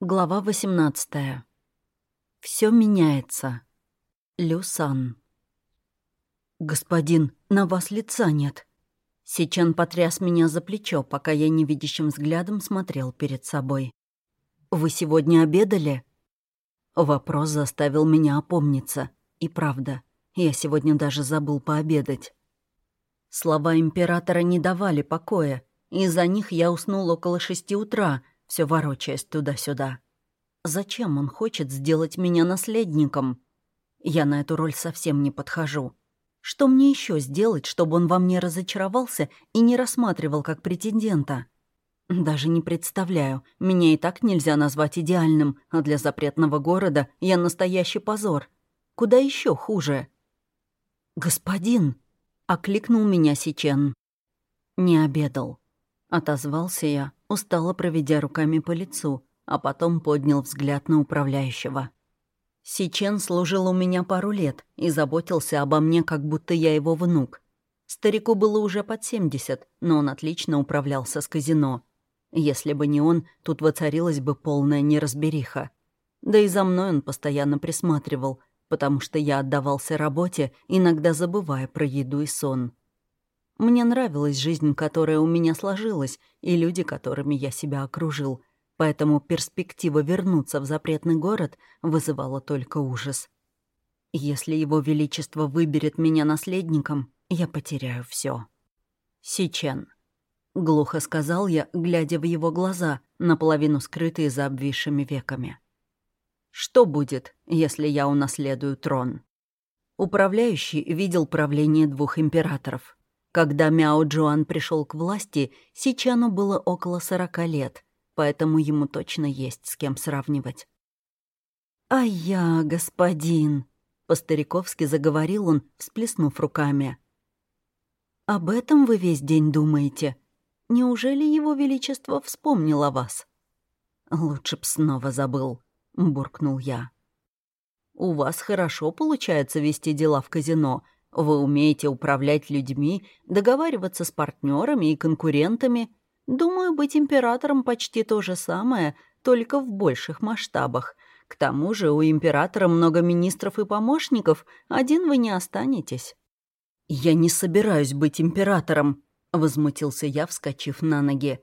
Глава 18. Все меняется. Люсан. «Господин, на вас лица нет». Сичен потряс меня за плечо, пока я невидящим взглядом смотрел перед собой. «Вы сегодня обедали?» Вопрос заставил меня опомниться. И правда, я сегодня даже забыл пообедать. Слова императора не давали покоя. Из-за них я уснул около шести утра, все ворочаясь туда-сюда. Зачем он хочет сделать меня наследником? Я на эту роль совсем не подхожу. Что мне еще сделать, чтобы он во мне разочаровался и не рассматривал как претендента? Даже не представляю. Меня и так нельзя назвать идеальным, а для запретного города я настоящий позор. Куда еще хуже? «Господин!» — окликнул меня Сичен. Не обедал. Отозвался я, устало проведя руками по лицу, а потом поднял взгляд на управляющего. Сичен служил у меня пару лет и заботился обо мне, как будто я его внук. Старику было уже под 70, но он отлично управлялся с казино. Если бы не он, тут воцарилась бы полная неразбериха. Да и за мной он постоянно присматривал, потому что я отдавался работе, иногда забывая про еду и сон. Мне нравилась жизнь, которая у меня сложилась, и люди, которыми я себя окружил, поэтому перспектива вернуться в запретный город вызывала только ужас. Если его величество выберет меня наследником, я потеряю все. Сичен. Глухо сказал я, глядя в его глаза, наполовину скрытые за обвисшими веками. Что будет, если я унаследую трон? Управляющий видел правление двух императоров — когда Мяо Джоан пришел к власти, Сичану было около сорока лет, поэтому ему точно есть с кем сравнивать. «А я, господин», — по-стариковски заговорил он, всплеснув руками. «Об этом вы весь день думаете? Неужели его величество вспомнил о вас?» «Лучше б снова забыл», — буркнул я. «У вас хорошо получается вести дела в казино», — вы умеете управлять людьми, договариваться с партнерами и конкурентами. Думаю, быть императором почти то же самое, только в больших масштабах. К тому же у императора много министров и помощников, один вы не останетесь». «Я не собираюсь быть императором», — возмутился я, вскочив на ноги.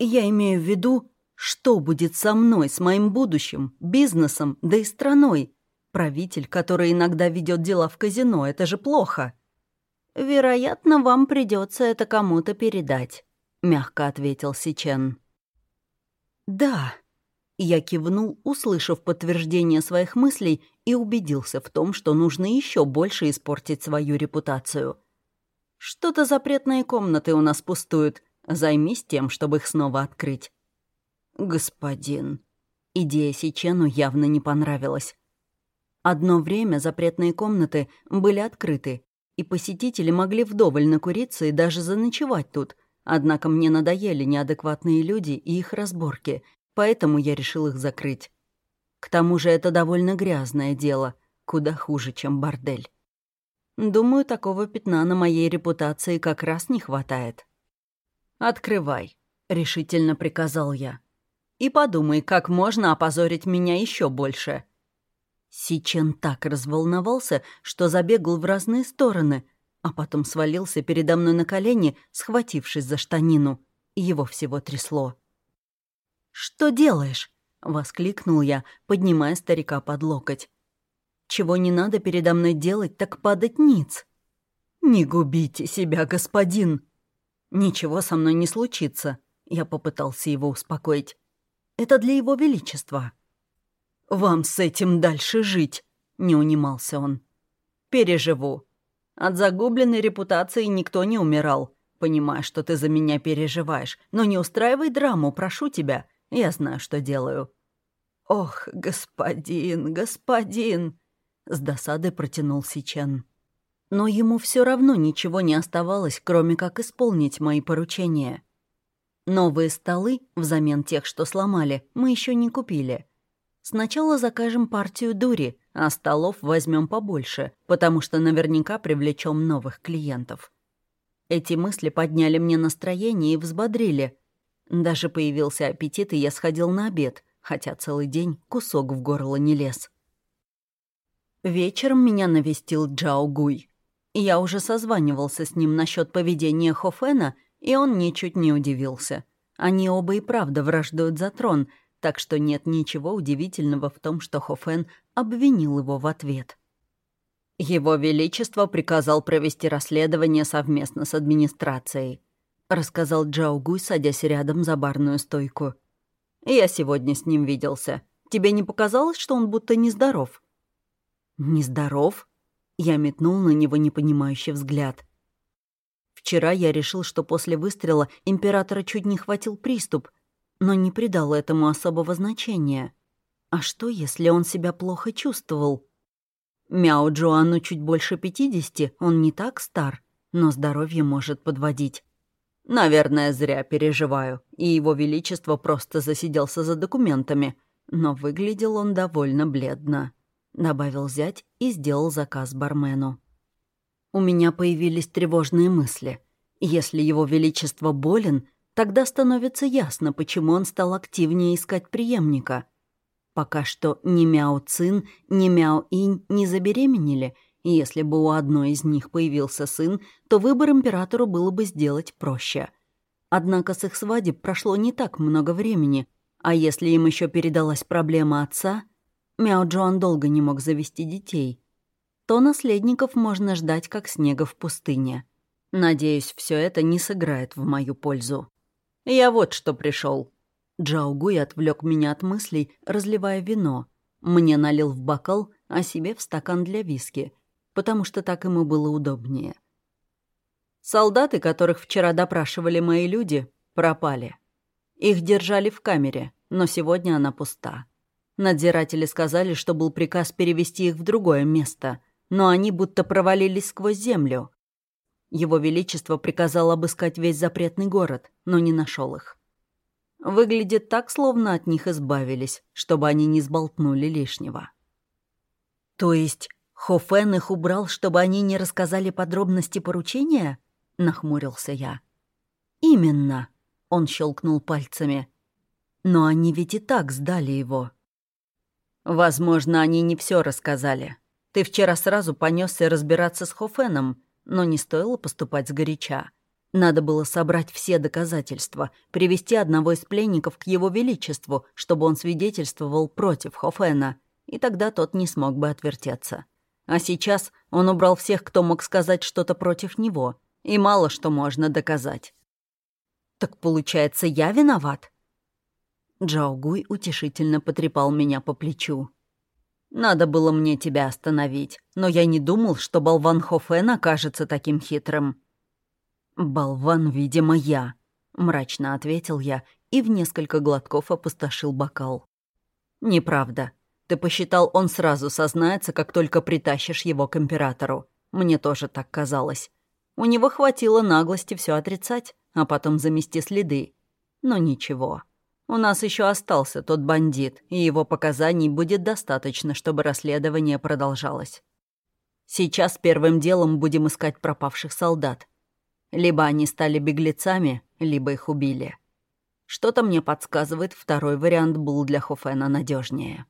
«Я имею в виду, что будет со мной, с моим будущим, бизнесом, да и страной. Правитель, который иногда ведет дела в казино, это же плохо. Вероятно, вам придется это кому-то передать, мягко ответил Сичен. Да. Я кивнул, услышав подтверждение своих мыслей, и убедился в том, что нужно еще больше испортить свою репутацию. Что-то запретные комнаты у нас пустуют. Займись тем, чтобы их снова открыть. Господин. Идея Сичену явно не понравилась. Одно время запретные комнаты были открыты, и посетители могли вдоволь накуриться и даже заночевать тут. Однако мне надоели неадекватные люди и их разборки, поэтому я решил их закрыть. К тому же это довольно грязное дело, куда хуже, чем бордель. Думаю, такого пятна на моей репутации как раз не хватает. «Открывай», — решительно приказал я. «И подумай, как можно опозорить меня еще больше». Сичен так разволновался, что забегал в разные стороны, а потом свалился передо мной на колени, схватившись за штанину. Его всего трясло. «Что делаешь?» — воскликнул я, поднимая старика под локоть. «Чего не надо передо мной делать, так падать ниц». «Не губите себя, господин!» «Ничего со мной не случится», — я попытался его успокоить. «Это для его величества». «Вам с этим дальше жить», — не унимался он. «Переживу. От загубленной репутации никто не умирал. Понимаю, что ты за меня переживаешь, но не устраивай драму, прошу тебя. Я знаю, что делаю». «Ох, господин, господин!» — с досадой протянул Сичен. Но ему все равно ничего не оставалось, кроме как исполнить мои поручения. Новые столы, взамен тех, что сломали, мы еще не купили — Сначала закажем партию дури, а столов возьмем побольше, потому что наверняка привлечем новых клиентов. Эти мысли подняли мне настроение и взбодрили. Даже появился аппетит, и я сходил на обед, хотя целый день кусок в горло не лез. Вечером меня навестил Джао Гуй. Я уже созванивался с ним насчет поведения Хофена, и он ничуть не удивился. Они оба и правда враждуют за трон, так что нет ничего удивительного в том, что Хофен обвинил его в ответ. Его Величество приказал провести расследование совместно с администрацией, рассказал Джао Гуй, садясь рядом за барную стойку. Я сегодня с ним виделся. Тебе не показалось, что он будто нездоров? Нездоров? Я метнул на него непонимающий взгляд. Вчера я решил, что после выстрела императора чуть не хватил приступ, но не придал этому особого значения. А что, если он себя плохо чувствовал? Мяо Джоану чуть больше пятидесяти, он не так стар, но здоровье может подводить. Наверное, зря переживаю, и его величество просто засиделся за документами, но выглядел он довольно бледно. Добавил зять и сделал заказ бармену. У меня появились тревожные мысли. Если его величество болен, тогда становится ясно, почему он стал активнее искать преемника — Пока что ни Мяо Цин, ни Мяо Инь не забеременели, и если бы у одной из них появился сын, то выбор императору было бы сделать проще. Однако с их свадеб прошло не так много времени, а если им еще передалась проблема отца, Мяо Джоан долго не мог завести детей, то наследников можно ждать как снега в пустыне. Надеюсь, все это не сыграет в мою пользу. Я вот что пришел. Джаугуй отвлек меня от мыслей, разливая вино. Мне налил в бокал, а себе в стакан для виски, потому что так ему было удобнее. Солдаты, которых вчера допрашивали мои люди, пропали. Их держали в камере, но сегодня она пуста. Надзиратели сказали, что был приказ перевести их в другое место, но они будто провалились сквозь землю. Его Величество приказал обыскать весь запретный город, но не нашел их. Выглядит так, словно от них избавились, чтобы они не сболтнули лишнего. То есть Хофен их убрал, чтобы они не рассказали подробности поручения? Нахмурился я. Именно, он щелкнул пальцами. Но они ведь и так сдали его. Возможно, они не все рассказали. Ты вчера сразу понесся разбираться с Хофеном, но не стоило поступать сгоряча. Надо было собрать все доказательства, привести одного из пленников к его величеству, чтобы он свидетельствовал против Хофена, и тогда тот не смог бы отвертеться. А сейчас он убрал всех, кто мог сказать что-то против него, и мало что можно доказать. «Так получается, я виноват?» Джаогуй утешительно потрепал меня по плечу. «Надо было мне тебя остановить, но я не думал, что болван Хофен окажется таким хитрым». «Болван, видимо, я», — мрачно ответил я и в несколько глотков опустошил бокал. «Неправда. Ты посчитал, он сразу сознается, как только притащишь его к императору. Мне тоже так казалось. У него хватило наглости все отрицать, а потом замести следы. Но ничего. У нас еще остался тот бандит, и его показаний будет достаточно, чтобы расследование продолжалось. Сейчас первым делом будем искать пропавших солдат. Либо они стали беглецами, либо их убили. Что-то мне подсказывает, второй вариант был для Хофена надежнее.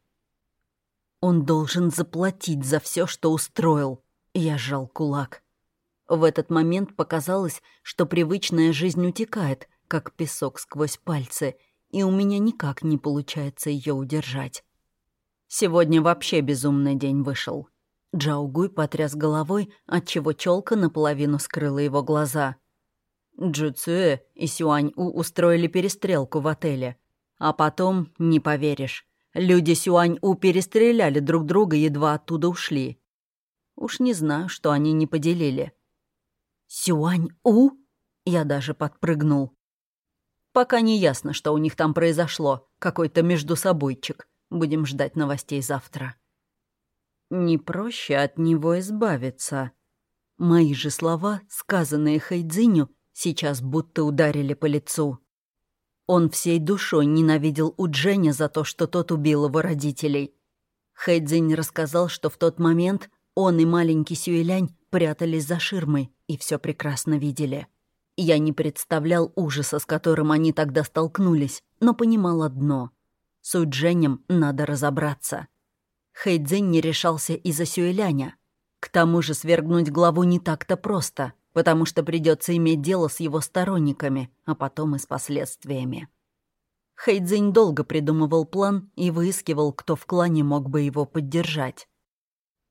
Он должен заплатить за все, что устроил. Я сжал кулак. В этот момент показалось, что привычная жизнь утекает, как песок сквозь пальцы, и у меня никак не получается ее удержать. Сегодня вообще безумный день вышел. Джаугуй потряс головой, отчего челка наполовину скрыла его глаза. Джуцуэ и Сюань-У устроили перестрелку в отеле. А потом, не поверишь, люди Сюань-У перестреляли друг друга, едва оттуда ушли. Уж не знаю, что они не поделили. «Сюань-У?» Я даже подпрыгнул. Пока не ясно, что у них там произошло. Какой-то междусобойчик. Будем ждать новостей завтра. Не проще от него избавиться. Мои же слова, сказанные Хайдзиню, сейчас будто ударили по лицу. Он всей душой ненавидел Удженя за то, что тот убил его родителей. Хэйдзинь рассказал, что в тот момент он и маленький Сюэлянь прятались за ширмой и все прекрасно видели. Я не представлял ужаса, с которым они тогда столкнулись, но понимал одно. С Удженем надо разобраться. Хэйдзинь не решался из-за Сюэляня. К тому же свергнуть главу не так-то просто, потому что придется иметь дело с его сторонниками, а потом и с последствиями. Хэйдзинь долго придумывал план и выискивал, кто в клане мог бы его поддержать.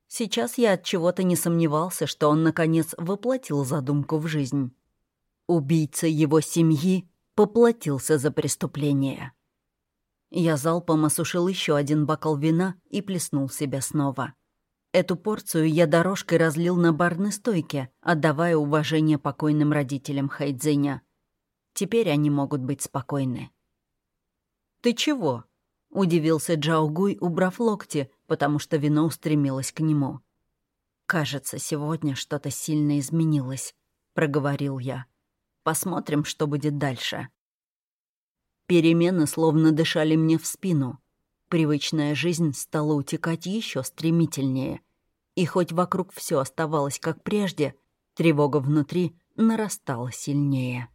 Сейчас я от чего-то не сомневался, что он, наконец, воплотил задумку в жизнь. Убийца его семьи поплатился за преступление. Я залпом осушил еще один бокал вина и плеснул себя снова. Эту порцию я дорожкой разлил на барной стойке, отдавая уважение покойным родителям Хайдзиня. Теперь они могут быть спокойны. «Ты чего?» — удивился Джаугуй, убрав локти, потому что вино устремилось к нему. «Кажется, сегодня что-то сильно изменилось», — проговорил я. «Посмотрим, что будет дальше». Перемены словно дышали мне в спину. Привычная жизнь стала утекать еще стремительнее. И хоть вокруг все оставалось как прежде, тревога внутри нарастала сильнее.